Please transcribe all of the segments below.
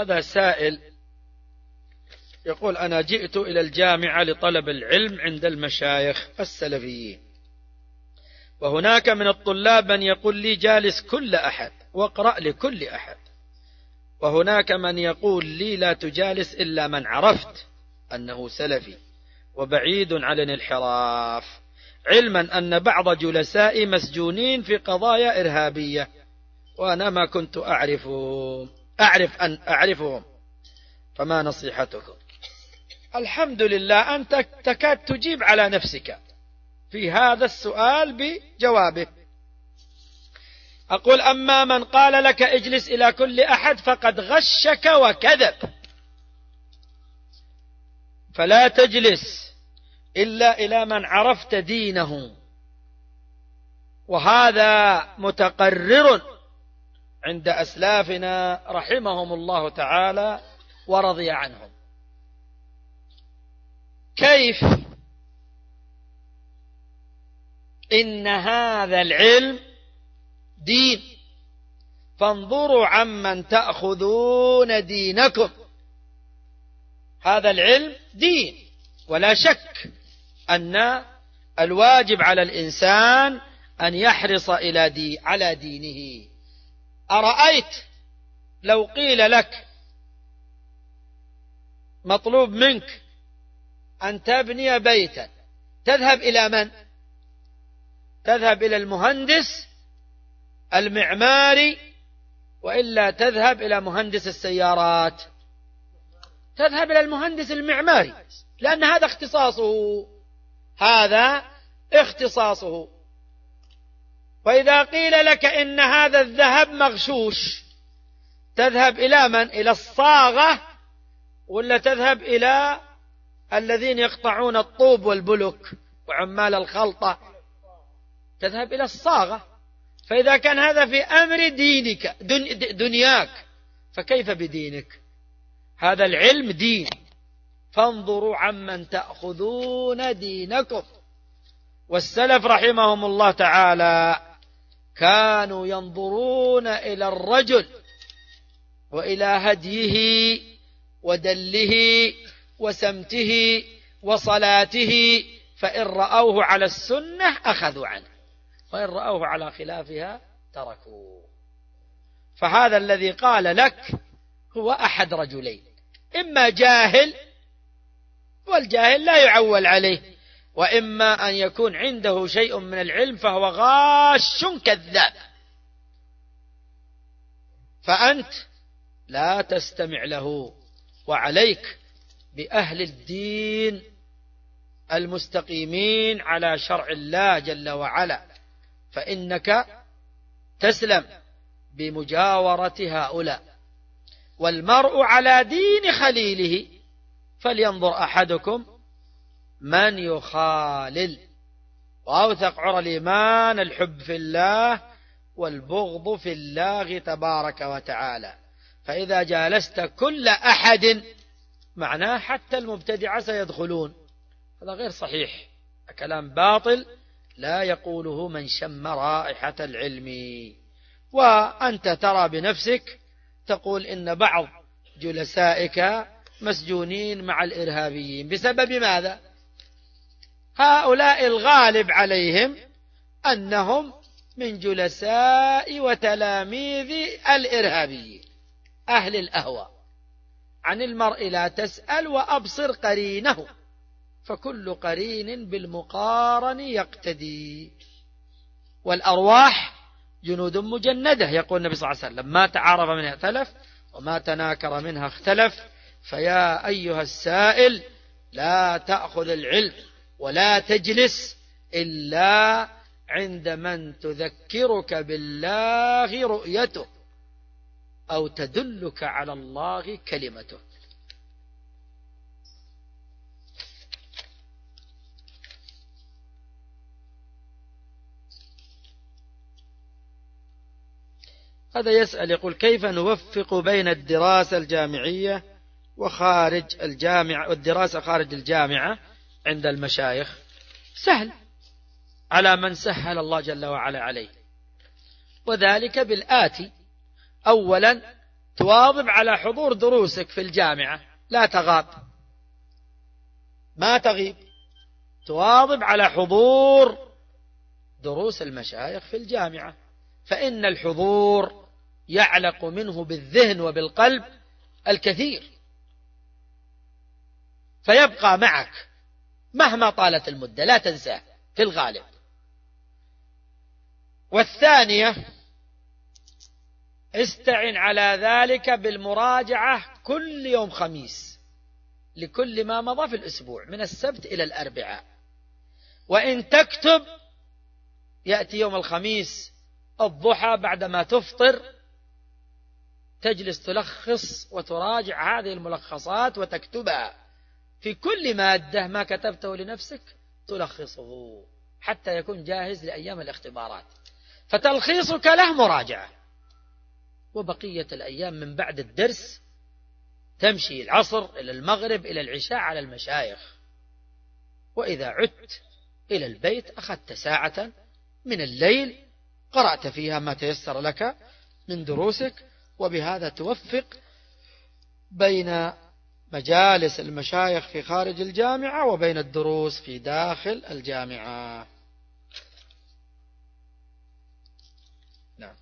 هذا سائل يقول أنا جئت إلى الجامعة لطلب العلم عند المشايخ السلفيين. وهناك من الطلاب من يقول لي جالس كل أحد واقرأ لكل أحد. وهناك من يقول لي لا تجالس إلا من عرفت أنه سلفي. وبعيد عن الانحراف. علما أن بعض جلسائي مسجونين في قضايا إرهابية. وأنا ما كنت أعرفهم. أعرف أن أعرفهم. فما نصيحتكم؟ الحمد لله أنت تكاد تجيب على نفسك في هذا السؤال بجوابه. أقول أما من قال لك اجلس إلى كل أحد فقد غشك وكذب. فلا تجلس إلا إلى من عرفت دينه. وهذا متقرر. عند أسلافنا رحمهم الله تعالى ورضي عنهم. كيف إن هذا العلم دين؟ فانظروا عمن تأخذون دينكم. هذا العلم دين. ولا شك أن الواجب على الإنسان أن يحرص إلى دي على دينه. أرأيت لو قيل لك مطلوب منك أن تبني بيتا تذهب إلى من؟ تذهب إلى المهندس المعماري وإلا تذهب إلى مهندس السيارات. تذهب إلى المهندس المعماري لأن هذا اختصاصه. هذا اختصاصه. وإذا قيل لك إن هذا الذهب مغشوش تذهب إلى من؟ إلى الصاغة ولا تذهب إلى الذين يقطعون الطوب والبلك وعمال الخلطة؟ تذهب إلى الصاغة. فإذا كان هذا في أمر دينك دنياك فكيف بدينك؟ هذا العلم دين. فانظروا عمن تأخذون دينكم. والسلف رحمهم الله تعالى كانوا ينظرون إلى الرجل وإلى هديه ودله وسمته وصلاته فإن رأوه على السنة أخذوا عنه وإن رأوه على خلافها تركوه. فهذا الذي قال لك هو أحد رجلين إما جاهل والجاهل لا يعول عليه وإما أن يكون عنده شيء من العلم فهو غاش كذاب فأنت لا تستمع له. وعليك بأهل الدين المستقيمين على شرع الله جل وعلا. فإنك تسلم بمجاورة هؤلاء. والمرء على دين خليله. فلينظر أحدكم من يخالل. وأوثق عرى الإيمان الحب في الله والبغض في الله تبارك وتعالى. فإذا جالست كل أحد معناه حتى المبتدعة سيدخلون. هذا غير صحيح. كلام باطل لا يقوله من شم رائحة العلم. وأنت ترى بنفسك تقول إن بعض جلسائك مسجونين مع الإرهابيين. بسبب ماذا؟ هؤلاء الغالب عليهم أنهم من جلساء وتلاميذ الإرهابيين أهل الأهوى عن المرء لا تسأل وأبصر قرينه فكل قرين بالمقارن يقتدي. والأرواح جنود مجندة يقول النبي صلى الله عليه وسلم ما تعارف منها ائتلف وما تناكر منها اختلف فيا أيها السائل لا تأخذ العلم. ولا تجلس إلا عند من تذكرك بالله رؤيته أو تدلك على الله كلمته. هذا يسأل يقول كيف نوفق بين الدراسة الجامعية وخارج الجامعة والدراسة خارج الجامعة عند المشايخ سهل. على من سهل الله جل وعلا عليه. وذلك بالآتي. أولا تواظب على حضور دروسك في الجامعة. لا تغاب ما تغيب. تواظب على حضور دروس المشايخ في الجامعة. فإن الحضور يعلق منه بالذهن وبالقلب الكثير. فيبقى معك مهما طالت المدة لا تنساه في الغالب. والثانية استعن على ذلك بالمراجعة كل يوم خميس لكل ما مضى في الأسبوع من السبت إلى الأربعاء. وإن تكتب يأتي يوم الخميس الضحى بعدما تفطر تجلس تلخص وتراجع هذه الملخصات وتكتبها. في كل مادة ما كتبته لنفسك تلخصه حتى يكون جاهز لأيام الاختبارات. فتلخيصك له مراجعة. وبقية الأيام من بعد الدرس تمشي العصر إلى المغرب إلى العشاء على المشايخ. وإذا عدت إلى البيت أخذت ساعة من الليل قرأت فيها ما تيسر لك من دروسك وبهذا توفق بين مجالس المشايخ في خارج الجامعة وبين الدروس في داخل الجامعة. نعم.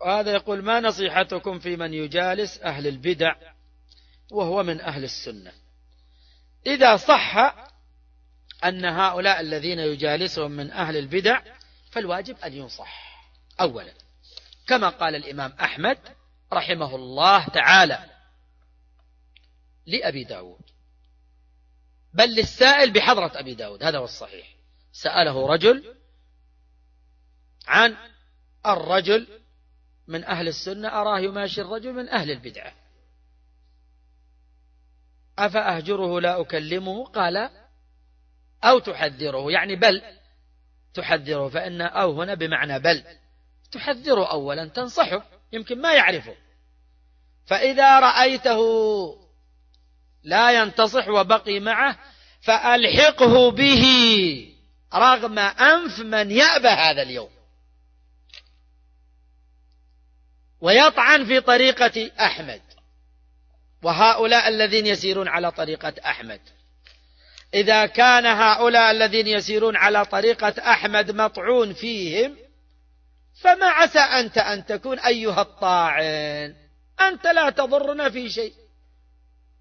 وهذا يقول ما نصيحتكم في من يجالس أهل البدع وهو من أهل السنة؟ إذا صح أن هؤلاء الذين يجالسهم من أهل البدع فالواجب أن ينصح أولا. كما قال الإمام أحمد رحمه الله تعالى لأبي داود. بل للسائل بحضرة أبي داود هذا هو الصحيح. سأله رجل عن الرجل من أهل السنة أراه يماشي الرجل من أهل البدعة. أفأهجره لا أكلمه؟ قال أو تحذره. يعني بل تحذره فإن أو هنا بمعنى بل. تحذره أولا تنصحه يمكن ما يعرفه. فإذا رأيته لا ينتصح وبقي معه فألحقه به. رغم أنف من يأبى هذا اليوم. ويطعن في طريقة أحمد. وهؤلاء الذين يسيرون على طريقة أحمد. إذا كان هؤلاء الذين يسيرون على طريقة أحمد مطعون فيهم فما عسى أنت أن تكون أيها الطاعن. أنت لا تضرنا في شيء.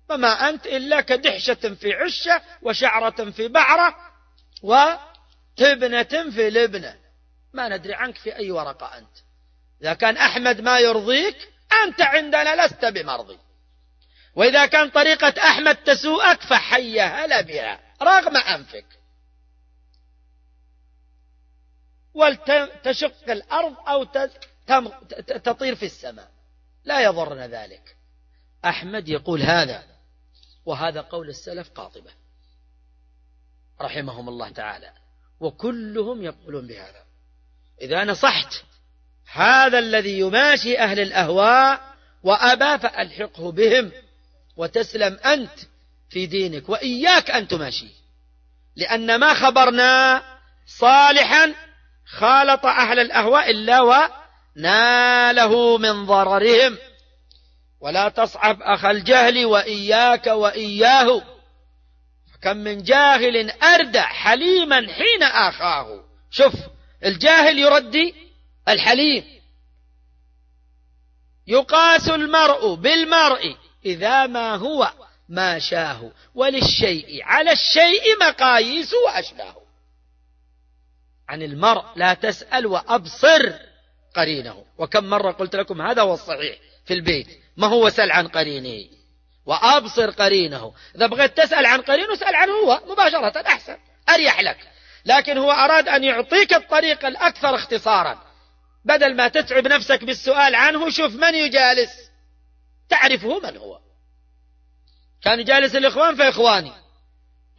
فما أنت إلا كدحشة في عشة وشعرة في بعرة وتبنة في لبنة. ما ندري عنك في أي ورقة أنت. إذا كان أحمد ما يرضيك أنت عندنا لست بمرضي. وإذا كان طريقة أحمد تسوءك فحي هلا بها رغم أنفك. ولتشق الأرض أو تطير في السماء. لا يضرنا ذلك. أحمد يقول هذا وهذا قول السلف قاطبة. رحمهم الله تعالى. وكلهم يقولون بهذا. إذا نصحت هذا الذي يماشي أهل الأهواء وأبى فألحقه بهم وتسلم أنت في دينك وإياك أن تماشي لأن ما خبرنا صالحا خالط أهل الأهواء إلا وناله من ضررهم. ولا تصعب أخ الجهل وإياك وإياه. كم من جاهل أردع حليما حين آخاه. شوف الجاهل يردي الحليم. يقاس المرء بالمرء إذا ما هو ما شاه. وللشيء على الشيء مقاييس وأشباه عن المرء لا تسأل وأبصر قرينه. وكم مرة قلت لكم هذا هو الصحيح في البيت. ما هو سل عن قرينه؟ وأبصر قرينه. إذا بغيت تسأل عن قرينه اسأل عنه هو مباشرة أحسن أريح لك. لكن هو أراد أن يعطيك الطريق الأكثر اختصارا. بدل ما تتعب نفسك بالسؤال عنه شوف من يجالس. تعرفه من هو. كان جالس الإخوان فإخواني.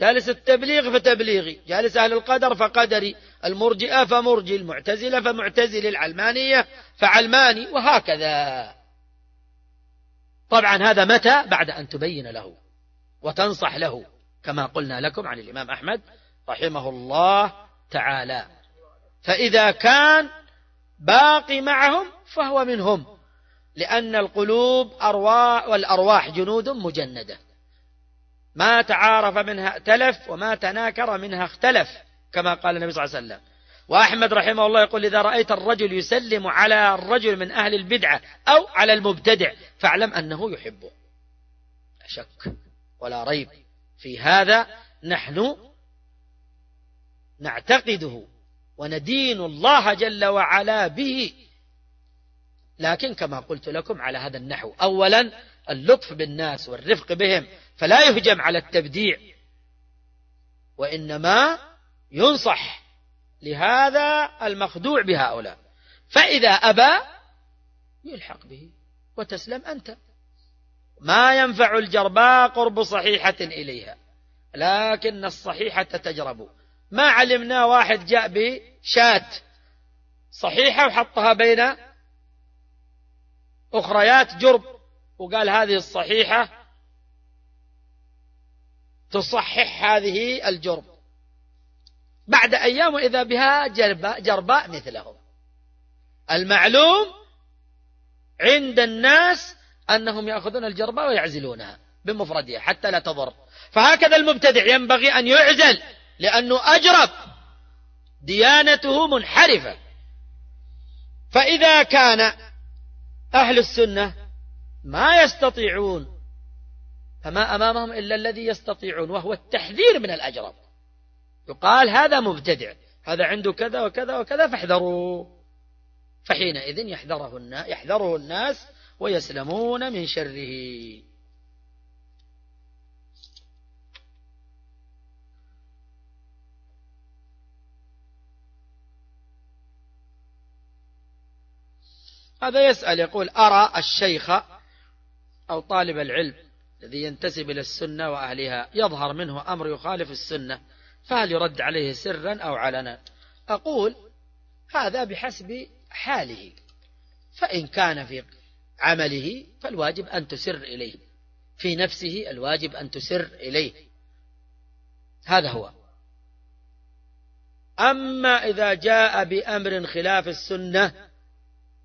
جالس التبليغ فتبليغي. جالس أهل القدر فقدري. المرجئة فمرجي المعتزلة فمعتزلي العلمانية فعلماني وهكذا. طبعا هذا متى؟ بعد أن تبين له وتنصح له كما قلنا لكم عن الإمام أحمد رحمه الله تعالى. فإذا كان باقي معهم فهو منهم لأن القلوب أرواح والأرواح جنود مجندة. ما تعارف منها ائتلف وما تناكر منها اختلف. كما قال النبي صلى الله عليه وسلم. وأحمد رحمه الله يقول إذا رأيت الرجل يسلم على الرجل من أهل البدعة أو على المبتدع فاعلم أنه يحبه. لا شك ولا ريب في هذا نحن نعتقده وندين الله جل وعلا به. لكن كما قلت لكم على هذا النحو أولا اللطف بالناس والرفق بهم فلا يهجم على التبديع وإنما ينصح لهذا المخدوع بهؤلاء. فإذا أبى يلحق به وتسلم أنت. ما ينفع الجرباء قرب صحيحة إليها لكن الصحيحة تجرب. ما علمنا واحد جاء بشاة صحيحة وحطها بين أخريات جرب وقال هذه الصحيحة تصحح هذه الجرب. بعد أيام وإذا بها جرباء, جرباء مثلهم. المعلوم عند الناس أنهم يأخذون الجرباء ويعزلونها بمفردها حتى لا تضر. فهكذا المبتدع ينبغي أن يعزل لأنه أجرب ديانته منحرفة. فإذا كان أهل السنة ما يستطيعون فما أمامهم إلا الذي يستطيعون وهو التحذير من الأجرب. يقال هذا مبتدع هذا عنده كذا وكذا وكذا فاحذروا. فحينئذ يحذره الناس, يحذره الناس ويسلمون من شره. هذا يسأل يقول أرى الشيخ أو طالب العلم الذي ينتسب إلى السنة وأهلها يظهر منه أمر يخالف السنة؟ فهل يرد عليه سرا أو علنا؟ أقول هذا بحسب حاله. فإن كان في عمله فالواجب أن تسر إليه. في نفسه الواجب أن تسر إليه. هذا هو. أما إذا جاء بأمر خلاف السنة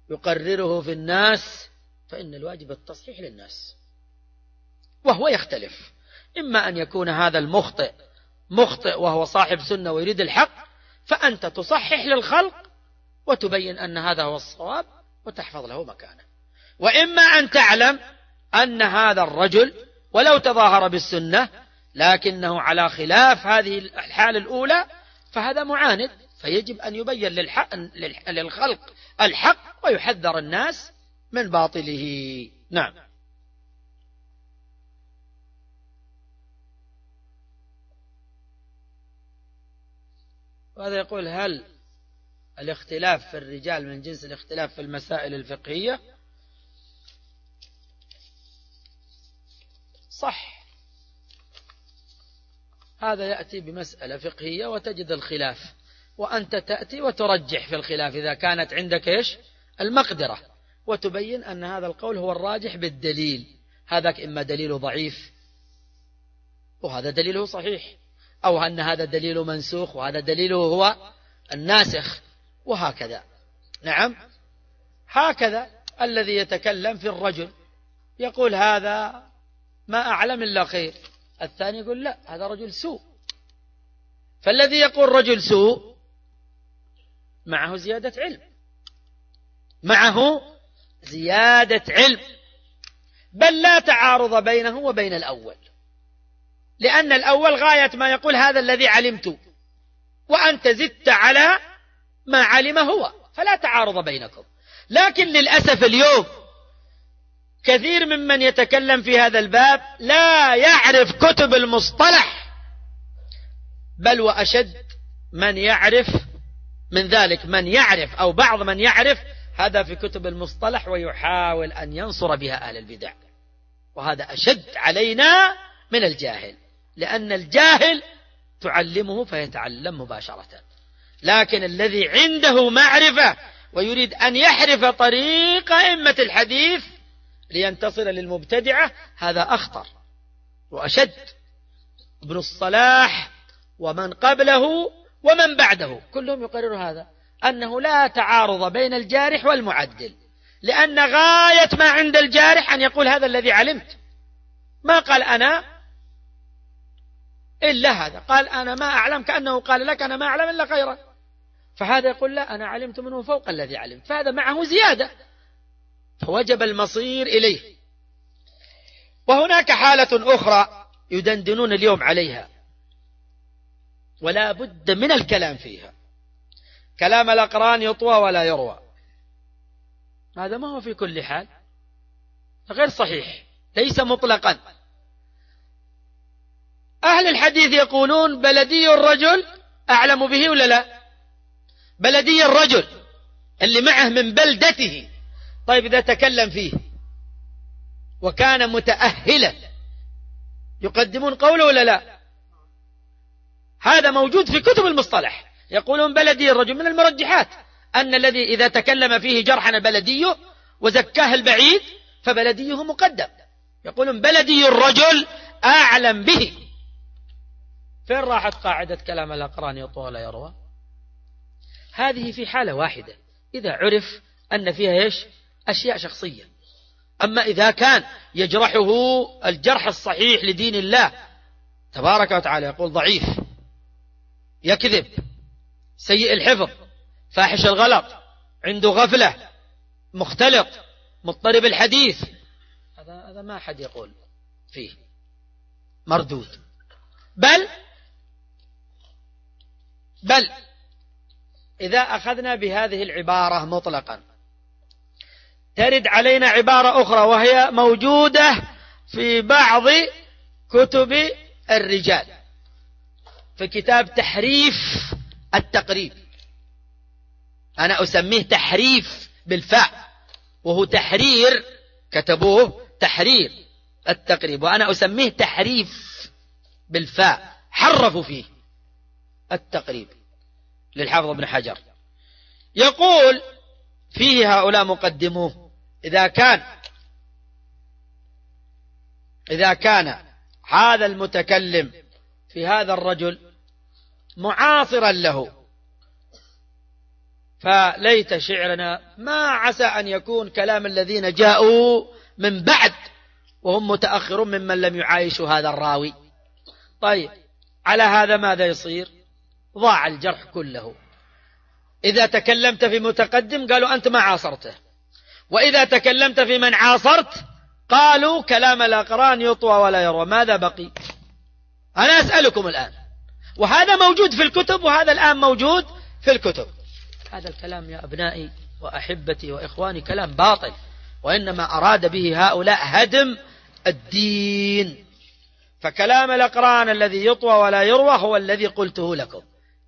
يقرره في الناس فإن الواجب التصحيح للناس. وهو يختلف. إما أن يكون هذا المخطئ مخطئ وهو صاحب سنة ويريد الحق فأنت تصحح للخلق وتبين أن هذا هو الصواب وتحفظ له مكانه. وإما أن تعلم أن هذا الرجل ولو تظاهر بالسنة لكنه على خلاف هذه الحالة الأولى فهذا معاند. فيجب أن يبين للحق للخلق الحق ويحذر الناس من باطله. نعم. وهذا يقول هل الاختلاف في الرجال من جنس الاختلاف في المسائل الفقهية؟ صح. هذا يأتي بمسألة فقهية وتجد الخلاف وأنت تأتي وترجح في الخلاف إذا كانت عندك إيش؟ المقدرة وتبين أن هذا القول هو الراجح بالدليل هذاك إما دليل ضعيف وهذا دليله صحيح. أو أن هذا دليل منسوخ وهذا دليله هو الناسخ وهكذا. نعم. هكذا الذي يتكلم في الرجل يقول هذا ما أعلم إلا خير. الثاني يقول لا هذا رجل سوء. فالذي يقول رجل سوء معه زيادة علم. معه زيادة علم. بل لا تعارض بينه وبين الأول. لأن الأول غاية ما يقول هذا الذي علمت. وأنت زدت على ما علم هو. فلا تعارض بينكم. لكن للأسف اليوم كثير ممن يتكلم في هذا الباب لا يعرف كتب المصطلح. بل وأشد من يعرف من ذلك. من يعرف أو بعض من يعرف هذا في كتب المصطلح ويحاول أن ينصر بها أهل البدع. وهذا أشد علينا من الجاهل. لأن الجاهل تعلمه فيتعلم مباشرة. لكن الذي عنده معرفة ويريد أن يحرف طريق أئمة الحديث لينتصر للمبتدعة هذا أخطر وأشد. ابن الصلاح ومن قبله ومن بعده. كلهم يقرر هذا. أنه لا تعارض بين الجارح والمعدل. لأن غاية ما عند الجارح أن يقول هذا الذي علمت. ما قال أنا؟ إلا هذا. قال أنا ما أعلم كأنه قال لك أنا ما أعلم إلا خيرا. فهذا يقول لا أنا علمت منه فوق الذي علمت. فهذا معه زيادة. فوجب المصير إليه. وهناك حالة أخرى يدندنون اليوم عليها. ولا بد من الكلام فيها. كلام الأقران يطوى ولا يروى. هذا ما هو في كل حال. غير صحيح. ليس مطلقا. أهل الحديث يقولون بلدي الرجل أعلم به ولا لا؟ بلدي الرجل اللي معه من بلدته. طيب إذا تكلم فيه. وكان متأهلا. يقدمون قوله ولا لا؟ هذا موجود في كتب المصطلح. يقولون بلدي الرجل من المرجحات. أن الذي إذا تكلم فيه جرحا بلديه وزكاه البعيد فبلديه مقدم. يقولون بلدي الرجل أعلم به. فين راحت قاعدة كلام الأقران يطول يروى؟ هذه في حالة واحدة. إذا عرف أن فيها إيش؟ أشياء شخصية. أما إذا كان يجرحه الجرح الصحيح لدين الله تبارك وتعالى يقول ضعيف يكذب سيء الحفظ فاحش الغلط عنده غفلة مختلط مضطرب الحديث. هذا هذا ما أحد يقول فيه. مردود. بل بل إذا أخذنا بهذه العبارة مطلقا ترد علينا عبارة أخرى وهي موجودة في بعض كتب الرجال في كتاب تحريف التقريب. أنا أسميه تحريف بالفاء وهو تحرير كتبوه تحرير التقريب وأنا أسميه تحريف بالفاء حرفوا فيه. التقريب للحافظ ابن حجر. يقول فيه هؤلاء مقدموه إذا كان إذا كان هذا المتكلم في هذا الرجل معاصرا له فليت شعرنا ما عسى أن يكون كلام الذين جاءوا من بعد وهم متأخرون ممن لم يعايشوا هذا الراوي. طيب على هذا ماذا يصير؟ ضاع الجرح كله. إذا تكلمت في متقدم قالوا أنت ما عاصرته. وإذا تكلمت في من عاصرت قالوا كلام الأقران يطوى ولا يروى. ماذا بقي؟ أنا أسألكم الآن. وهذا موجود في الكتب وهذا الآن موجود في الكتب. هذا الكلام يا أبنائي وأحبتي وإخواني كلام باطل. وإنما أراد به هؤلاء هدم الدين. فكلام الأقران الذي يطوى ولا يروى هو الذي قلته لكم.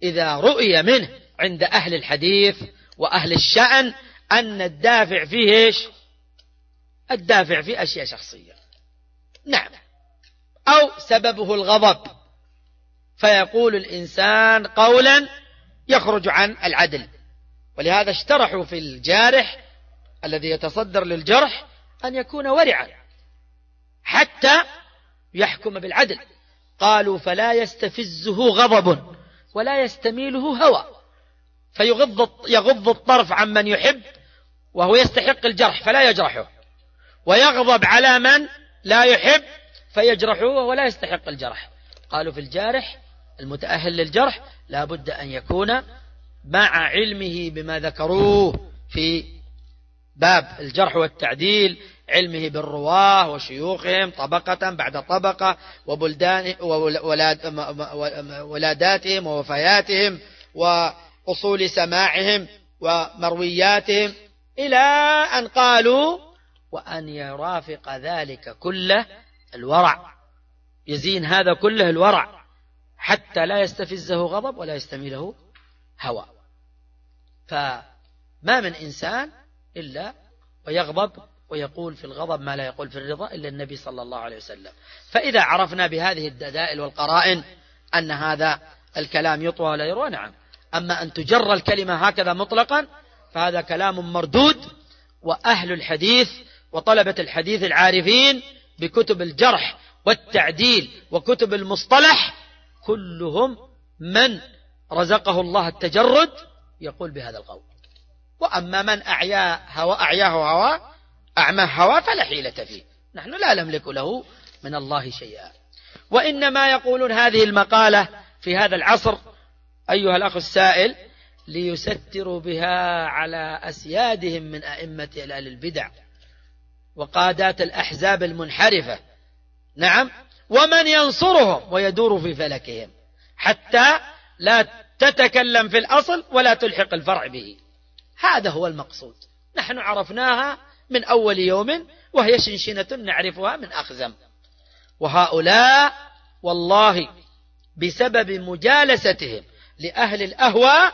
إذا رؤي منه عند أهل الحديث وأهل الشأن أن الدافع فيه إيش؟ الدافع فيه أشياء شخصية. نعم. أو سببه الغضب. فيقول الإنسان قولا يخرج عن العدل. ولهذا اشترحوا في الجارح الذي يتصدر للجرح أن يكون ورعا. حتى يحكم بالعدل. قالوا فلا يستفزه غضب. ولا يستميله هوى. فيغض يغض الطرف عمن يحب وهو يستحق الجرح فلا يجرحه. ويغضب على من لا يحب فيجرحه ولا يستحق الجرح. قالوا في الجارح المتأهل للجرح لا بد أن يكون مع علمه بما ذكروه في باب الجرح والتعديل علمه بالرواة وشيوخهم طبقة بعد طبقة وبلدان ولاداتهم ووفياتهم وأصول سماعهم ومروياتهم إلى أن قالوا وأن يرافق ذلك كله الورع. يزين هذا كله الورع حتى لا يستفزه غضب ولا يستميله هوى. فما من إنسان إلا ويغضب ويقول في الغضب ما لا يقول في الرضا إلا النبي صلى الله عليه وسلم. فإذا عرفنا بهذه الدلائل والقرائن أن هذا الكلام يطوى ولا يروى نعم. أما أن تجر الكلمة هكذا مطلقا فهذا كلام مردود وأهل الحديث وطلبة الحديث العارفين بكتب الجرح والتعديل وكتب المصطلح كلهم من رزقه الله التجرد يقول بهذا القول. وأما من أعياه هوى أعياه هوى أعمى هوى فلا حيلة فيه. نحن لا نملك له من الله شيئا. وإنما يقولون هذه المقالة في هذا العصر أيها الأخ السائل ليستروا بها على أسيادهم من أئمة أهل البدع وقادات الأحزاب المنحرفة. نعم. ومن ينصرهم ويدور في فلكهم حتى لا تتكلم في الأصل ولا تلحق الفرع به. هذا هو المقصود. نحن عرفناها من أول يوم وهي شنشنة نعرفها من أخزم وهؤلاء والله بسبب مجالستهم لأهل الأهواء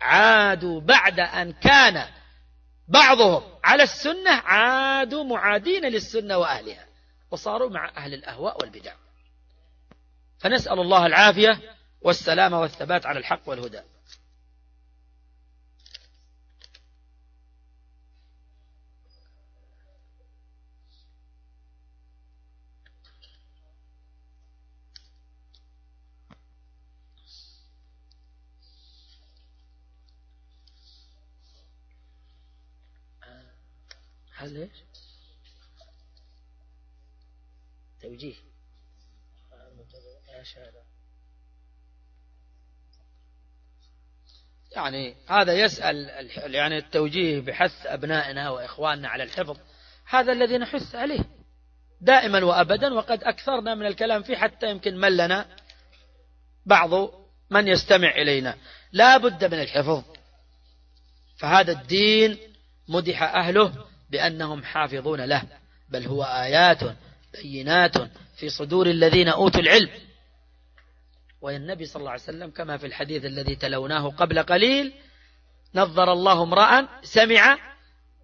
عادوا بعد أن كان بعضهم على السنة عادوا معادين للسنة وأهلها وصاروا مع أهل الأهواء والبدع. فنسأل الله العافية والسلامة والثبات على الحق والهدى. هل إيش؟ توجيه. يعني هذا يسأل يعني التوجيه بحث أبنائنا وإخواننا على الحفظ. هذا الذي نحث عليه. دائما وأبدا وقد أكثرنا من الكلام فيه حتى يمكن ملنا بعض من يستمع إلينا. لا بد من الحفظ. فهذا الدين مدح أهله بأنهم حافظون له بل هو آيات بينات في صدور الذين أوتوا العلم. والنبي صلى الله عليه وسلم كما في الحديث الذي تلوناه قبل قليل نظر الله امرأ سمع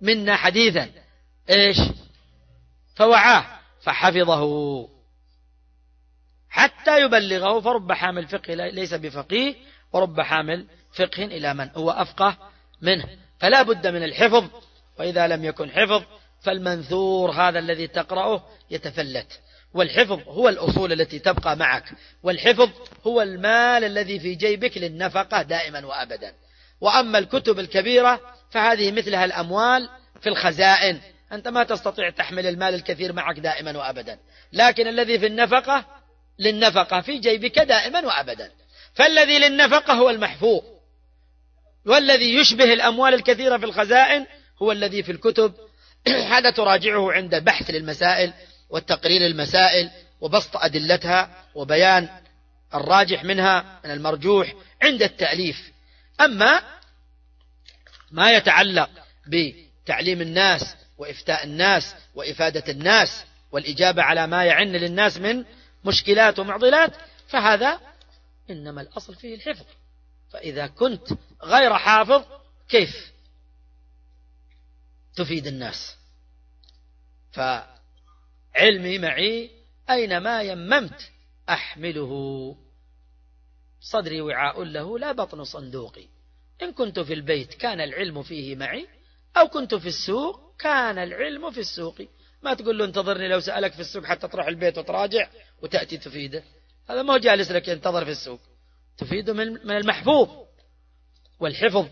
منا حديثا إيش؟ فوعاه فحفظه. حتى يبلغه فرب حامل فقه ليس بفقيه ورب حامل فقه إلى من هو أفقه منه. فلا بد من الحفظ. وإذا لم يكن حفظ فالمنثور هذا الذي تقرأه يتفلت. والحفظ هو الأصول التي تبقى معك. والحفظ هو المال الذي في جيبك للنفقة دائما وأبدا. وأما الكتب الكبيرة فهذه مثلها الأموال في الخزائن. أنت ما تستطيع تحمل المال الكثير معك دائما وأبدا. لكن الذي في النفقة للنفقة في جيبك دائما وأبدا. فالذي للنفقة هو المحفوظ. والذي يشبه الأموال الكثيرة في الخزائن هو الذي في الكتب هذا تراجعه عند بحث للمسائل والتقرير المسائل وبسط أدلتها وبيان الراجح منها من المرجوح عند التأليف. أما ما يتعلق بتعليم الناس وإفتاء الناس وإفادة الناس والإجابة على ما يعن للناس من مشكلات ومعضلات فهذا إنما الأصل فيه الحفظ. فإذا كنت غير حافظ كيف؟ تفيد الناس. فعلمي معي أينما يممت أحمله. صدري وعاء له لا بطن صندوقي. إن كنت في البيت كان العلم فيه معي أو كنت في السوق كان العلم في السوق. ما تقول له انتظرني لو سألك في السوق حتى تروح البيت وتراجع وتأتي تفيده. هذا ما هو جالس لك ينتظر في السوق. تفيده من المحفوظ والحفظ.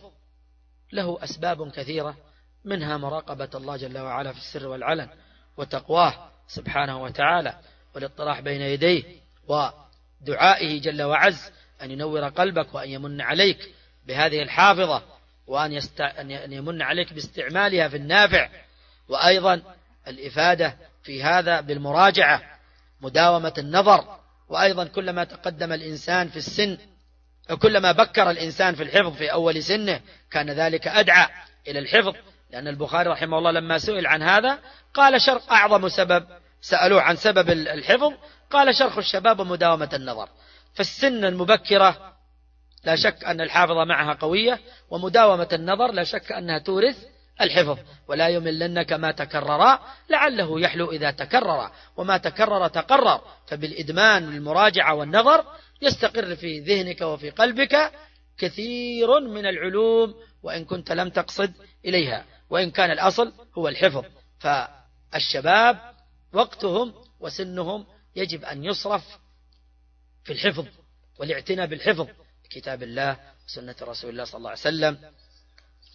له أسباب كثيرة. منها مراقبة الله جل وعلا في السر والعلن وتقواه سبحانه وتعالى والاطراح بين يديه ودعائه جل وعز أن ينور قلبك وأن يمن عليك بهذه الحافظة وأن يست... أن يمن عليك باستعمالها في النافع وأيضا الإفادة في هذا بالمراجعة مداومة النظر وأيضا كلما تقدم الإنسان في السن كلما بكر الإنسان في الحفظ في أول سنه كان ذلك أدعى إلى الحفظ لأن البخاري رحمه الله لما سئل عن هذا قال شرق أعظم سبب سألوه عن سبب الحفظ قال شرخ الشباب ومداومة النظر. فالسن المبكرة لا شك أن الحافظة معها قوية ومداومة النظر لا شك أنها تورث الحفظ. ولا يملنك ما تكرر لعله يحلو إذا تكرر. وما تكرر تقرر فبالإدمان المراجعة والنظر يستقر في ذهنك وفي قلبك كثير من العلوم وإن كنت لم تقصد إليها. وإن كان الأصل هو الحفظ. فالشباب وقتهم وسنهم يجب أن يصرف في الحفظ والاعتناء بالحفظ. كتاب الله سنة رسول الله صلى الله عليه وسلم.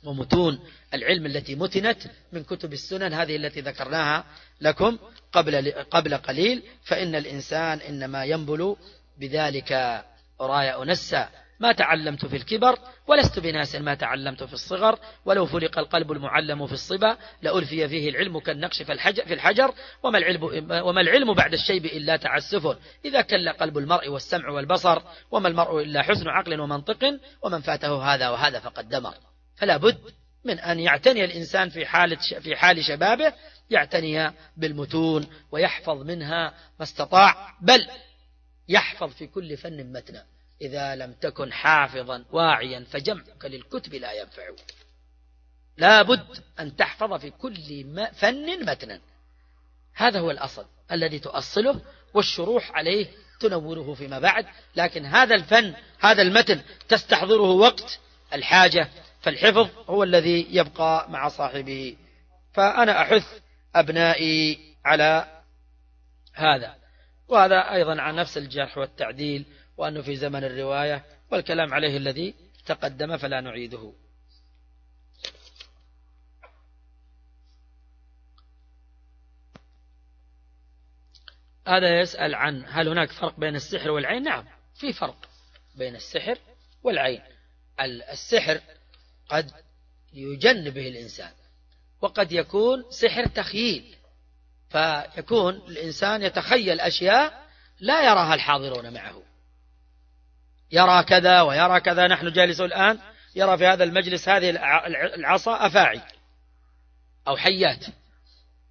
ومتون العلم التي متنت من كتب السنن هذه التي ذكرناها لكم قبل قبل قليل. فإن الإنسان إنما ينبل بذلك راية أنسى. ما تعلمت في الكبر ولست بناس ما تعلمت في الصغر ولو فلق القلب المعلم في الصبا لألفي فيه العلم كالنقش في الحجر, وما, العلم وما العلم بعد الشيب إلا تعسف. إذا كل قلب المرء والسمع والبصر وما المرء إلا حسن عقل ومنطق ومن فاته هذا وهذا فقد دمر. فلا بد من أن يعتني الإنسان في حال في حال شبابه يعتني بالمتون ويحفظ منها ما استطاع بل يحفظ في كل فن متنا إذا لم تكن حافظا واعيا فجمعك للكتب لا ينفع. لا بد أن تحفظ في كل فن متنا. هذا هو الأصل الذي تؤصله والشروح عليه تنوره فيما بعد. لكن هذا الفن هذا المتن تستحضره وقت الحاجة فالحفظ هو الذي يبقى مع صاحبه. فأنا أحث أبنائي على هذا. وهذا أيضا عن نفس الجرح والتعديل. وأنه في زمن الرواية والكلام عليه الذي تقدم فلا نعيده. هذا يسأل عن هل هناك فرق بين السحر والعين؟ نعم في فرق بين السحر والعين. السحر قد يجن به الإنسان وقد يكون سحر تخييل. فيكون الإنسان يتخيل أشياء لا يراها الحاضرون معه. يرى كذا ويرى كذا نحن جالسون الآن يرى في هذا المجلس هذه العصا أفاعي أو حيات.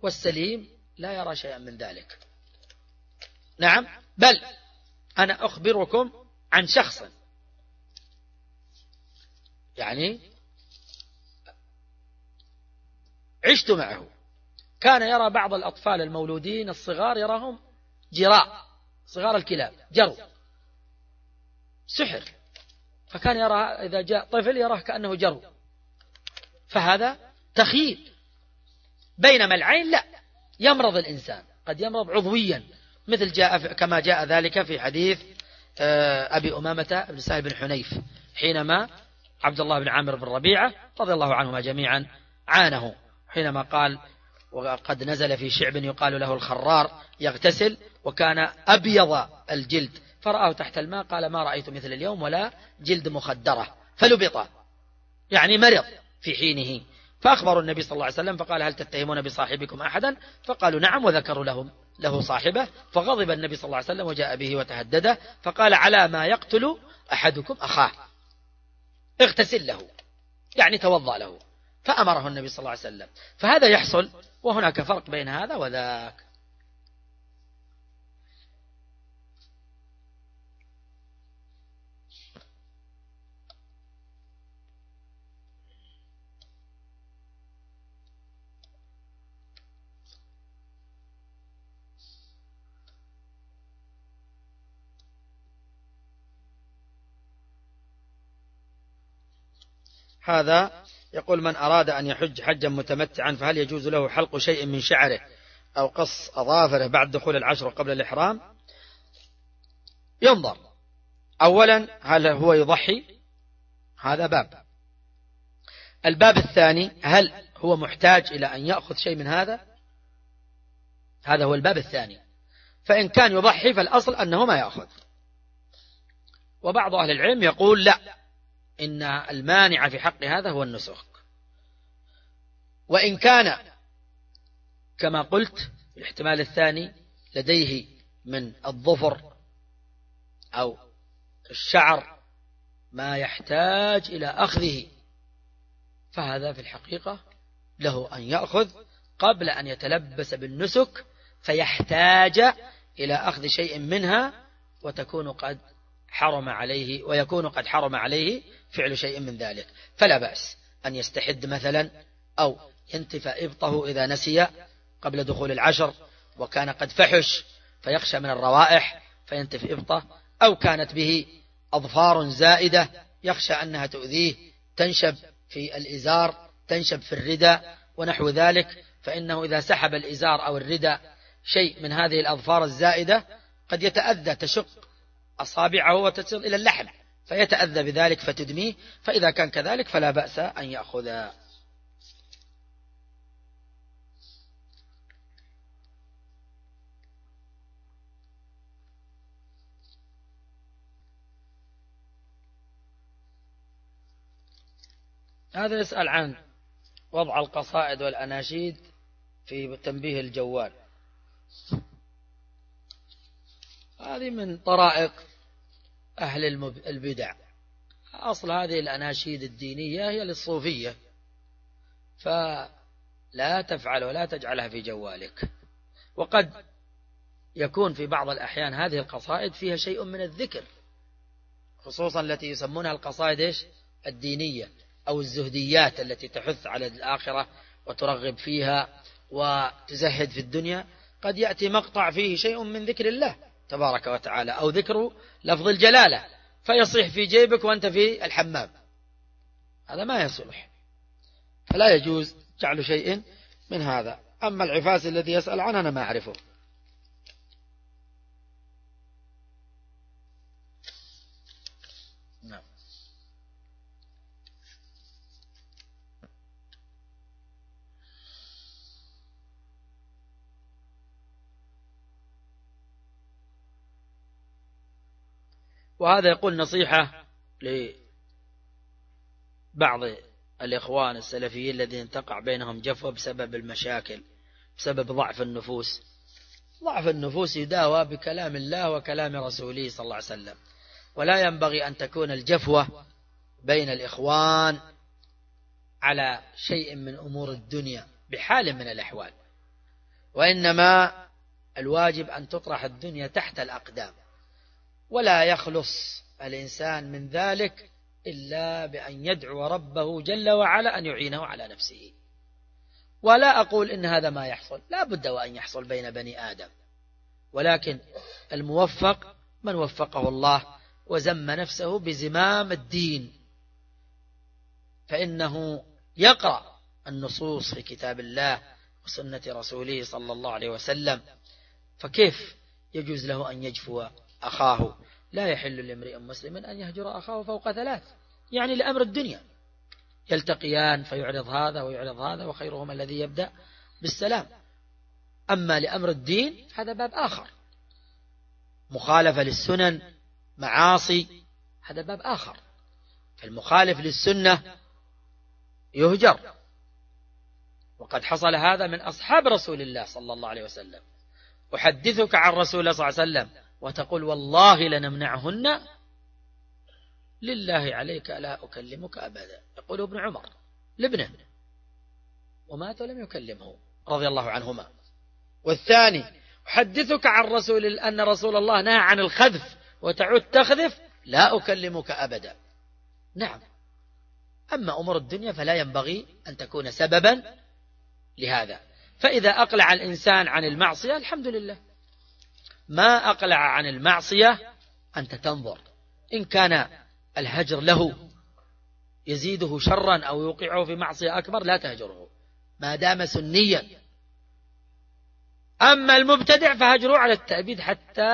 والسليم لا يرى شيئا من ذلك. نعم؟ بل أنا أخبركم عن شخص. يعني عشت معه. كان يرى بعض الأطفال المولودين الصغار يراهم جراء صغار الكلاب جرو سحر. فكان يرى إذا جاء طفل يراه كأنه جرو فهذا تخيل. بينما العين لا يمرض الإنسان. قد يمرض عضويا. مثل جاء كما جاء ذلك في حديث آه، أبي أمامة بن سهل بن حنيف حينما عبد الله بن عامر بن ربيعة رضي الله عنهما جميعا عانه. حينما قال وقد نزل في شعب يقال له الخرار يغتسل وكان أبيض الجلد. فرآه تحت الماء قال ما رأيت مثل اليوم ولا جلد مخدرة فلبط. يعني مرض في حينه. فأخبروا النبي صلى الله عليه وسلم فقال هل تتهمون بصاحبكم أحدا؟ فقالوا نعم وذكروا لهم له صاحبة. فغضب النبي صلى الله عليه وسلم وجاء به وتهدده فقال على ما يقتل أحدكم أخاه. اغتسل له. يعني توضأ له. فأمره النبي صلى الله عليه وسلم. فهذا يحصل وهناك فرق بين هذا وذاك. هذا يقول من أراد أن يحج حجا متمتعا فهل يجوز له حلق شيء من شعره أو قص أظافره بعد دخول العشر قبل الإحرام؟ ينظر. أولا هل هو يضحي؟ هذا باب. الباب الثاني هل هو محتاج إلى أن يأخذ شيء من هذا؟ هذا هو الباب الثاني. فإن كان يضحي فالأصل أنه ما يأخذ. وبعض أهل العلم يقول لا. إن المانع في حق هذا هو النسخ. وإن كان كما قلت الاحتمال الثاني لديه من الظفر أو الشعر ما يحتاج إلى أخذه فهذا في الحقيقة له أن يأخذ قبل أن يتلبس بالنسك فيحتاج إلى أخذ شيء منها وتكون قد حرم عليه ويكون قد حرم عليه فعل شيء من ذلك. فلا بأس أن يستحد مثلا أو ينتف إبطه إذا نسي قبل دخول العشر وكان قد فحش فيخشى من الروائح فينتف إبطه أو كانت به أظفار زائدة يخشى أنها تؤذيه تنشب في الإزار تنشب في الردى ونحو ذلك. فإنه إذا سحب الإزار أو الردى شيء من هذه الأظفار الزائدة قد يتأذى تشق أصابعه وتصل إلى اللحم فيتأذى بذلك فتدميه فإذا كان كذلك فلا بأس أن يأخذ. هذا يسأل عن وضع القصائد والأناشيد في تنبيه الجوال. هذه من طرائق أهل البدع. أصل هذه الأناشيد الدينية هي للصوفية. فلا تفعل ولا تجعلها في جوالك. وقد يكون في بعض الأحيان هذه القصائد فيها شيء من الذكر خصوصا التي يسمونها القصائد إيش؟ الدينية أو الزهديات التي تحث على الآخرة وترغب فيها وتزهد في الدنيا. قد يأتي مقطع فيه شيء من ذكر الله. تبارك وتعالى أو ذكر لفظ الجلالة فيصيح في جيبك وأنت في الحمام. هذا ما يصلح. فلا يجوز جعل شيء من هذا. أما العفاس الذي يسأل عنه أنا ما أعرفه. وهذا يقول نصيحة لبعض الإخوان السلفيين الذين تقع بينهم جفوة بسبب المشاكل بسبب ضعف النفوس. ضعف النفوس يداوى بكلام الله وكلام رسوله صلى الله عليه وسلم. ولا ينبغي أن تكون الجفوة بين الإخوان على شيء من أمور الدنيا بحال من الأحوال. وإنما الواجب أن تطرح الدنيا تحت الأقدام. ولا يخلص الإنسان من ذلك إلا بأن يدعو ربه جل وعلا أن يعينه على نفسه. ولا أقول إن هذا ما يحصل لا بد وأن يحصل بين بني آدم. ولكن الموفق من وفقه الله وزم نفسه بزمام الدين. فإنه يقرأ النصوص في كتاب الله وسنة رسوله صلى الله عليه وسلم. فكيف يجوز له أن يجفو أخاه. لا يحل لامرئ مسلم أن يهجر أخاه فوق ثلاث. يعني لأمر الدنيا. يلتقيان فيعرض هذا ويعرض هذا وخيرهما الذي يبدأ بالسلام. أما لأمر الدين هذا باب آخر. مخالفة للسنن معاصي هذا باب آخر. فالمخالف للسنة يهجر. وقد حصل هذا من أصحاب رسول الله صلى الله عليه وسلم. أحدثك عن رسول الله صلى الله عليه وسلم. وتقول والله لنمنعهن. لله عليك لا أكلمك أبدا. يقول ابن عمر لابنه. ومات ولم يكلمه رضي الله عنهما. والثاني أحدثك عن رسول أن رسول الله نهى عن الخذف وتعود تخذف. لا أكلمك أبدا. نعم. أما أمور الدنيا فلا ينبغي أن تكون سببا لهذا. فإذا أقلع الإنسان عن المعصية الحمد لله. ما أقلع عن المعصية أنت تنظر. إن كان الهجر له يزيده شرا أو يوقعه في معصية أكبر لا تهجره. ما دام سنيا. أما المبتدع فهجره على التأبيد حتى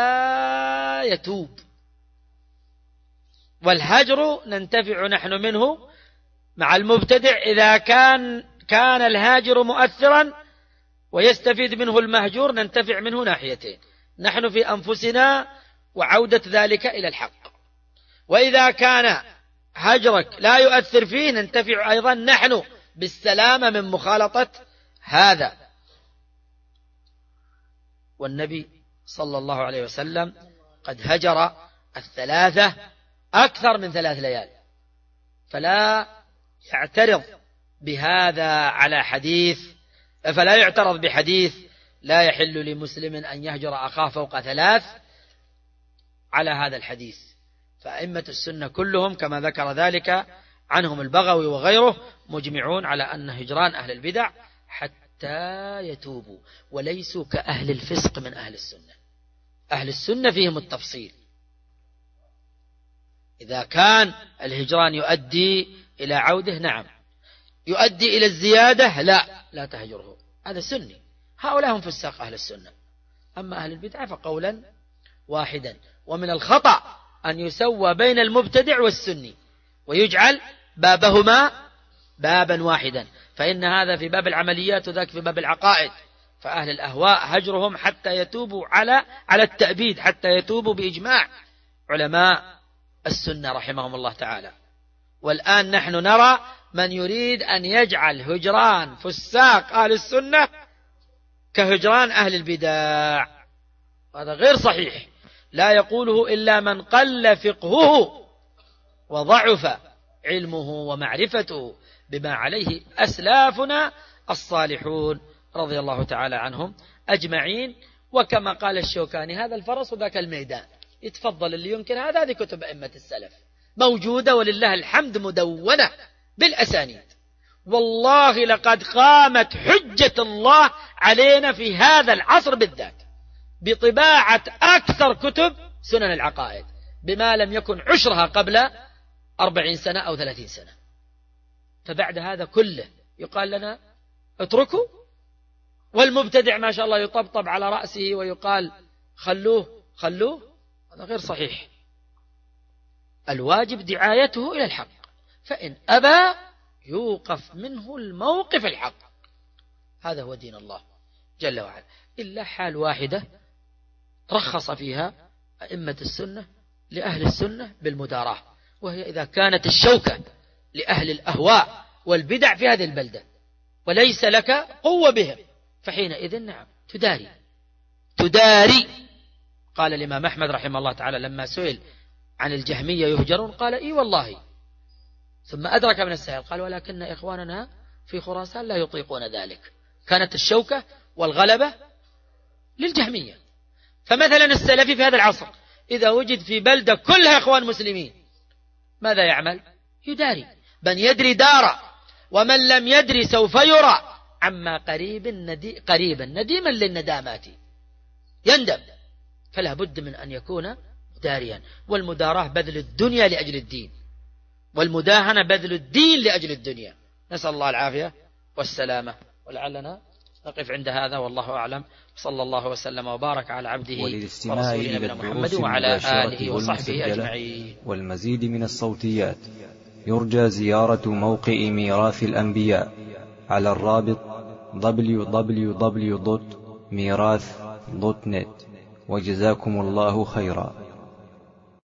يتوب. والهجر ننتفع نحن منه مع المبتدع إذا كان كان الهاجر مؤثرا ويستفيد منه المهجور ننتفع منه ناحيتين. نحن في أنفسنا وعودة ذلك إلى الحق. وإذا كان هجرك لا يؤثر فيه ننتفع أيضا نحن بالسلامة من مخالطة هذا. والنبي صلى الله عليه وسلم قد هجر الثلاثة أكثر من ثلاث ليال. فلا يعترض بهذا على حديث فلا يعترض بحديث لا يحل لمسلم أن يهجر أخاه فوق ثلاث على هذا الحديث. فأئمة السنة كلهم كما ذكر ذلك عنهم البغوي وغيره مجمعون على أن هجران أهل البدع حتى يتوبوا وليسوا كأهل الفسق من أهل السنة. أهل السنة فيهم التفصيل. إذا كان الهجران يؤدي إلى عوده نعم. يؤدي إلى الزيادة لا لا تهجره. هذا سني. هؤلاء هم فساق أهل السنة. أما أهل البدعة فقولا واحدا. ومن الخطأ أن يسوى بين المبتدع والسني ويجعل بابهما بابا واحدا. فإن هذا في باب العمليات وذاك في باب العقائد. فأهل الأهواء هجرهم حتى يتوبوا على على التأبيد حتى يتوبوا بإجماع علماء السنة رحمهم الله تعالى. والآن نحن نرى من يريد أن يجعل هجران فساق أهل السنة كهجران أهل البدع. هذا غير صحيح. لا يقوله إلا من قل فقهه وضعف علمه ومعرفته بما عليه أسلافنا الصالحون. رضي الله تعالى عنهم أجمعين. وكما قال الشوكاني هذا الفرس وذاك الميدان. يتفضل اللي ينكر هذا هذه كتب أئمة السلف. موجودة ولله الحمد مدونة بالأسانيد. والله لقد قامت حجة الله علينا في هذا العصر بالذات بطباعة أكثر كتب سنن العقائد بما لم يكن عشرها قبل أربعين سنة أو ثلاثين سنة. فبعد هذا كله يقال لنا اتركوا والمبتدع ما شاء الله يطبطب على رأسه ويقال خلوه خلوه هذا غير صحيح. الواجب دعايته إلى الحق. فإن أبى يوقف منه الموقف الحق. هذا هو دين الله جل وعلا. إلا حال واحدة رخص فيها أئمة السنة لأهل السنة بالمداراة وهي إذا كانت الشوكة لأهل الأهواء والبدع في هذه البلدة وليس لك قوة بهم فحينئذ نعم تداري. تداري. قال الإمام أحمد رحمه الله تعالى لما سئل عن الجهمية يهجرون قال إي والله ثم أدرك من السائل قال ولكن إخواننا في خراسان لا يطيقون ذلك. كانت الشوكة والغلبة للجهمية. فمثلا السلفي في هذا العصر إذا وجد في بلدة كلها إخوان مسلمين ماذا يعمل؟ يداري. من يدري دار ومن لم يدري سوف يرى. عما قريب ندي قريبا نديما للندامات. يندم. فلا بد من أن يكون داريا. والمداراة بذل الدنيا لأجل الدين. والمداهنة بذل الدين لأجل الدنيا. نسأل الله العافية والسلامة. ولعلنا نقف عند هذا والله أعلم. صلى الله وسلم وبارك على عبده وللاستماع إلى محمد وعلى آله وصحبه أجمعين. والمزيد من الصوتيات يرجى زيارة موقع ميراث الأنبياء على الرابط www.mirath.net وجزاكم الله خيرا.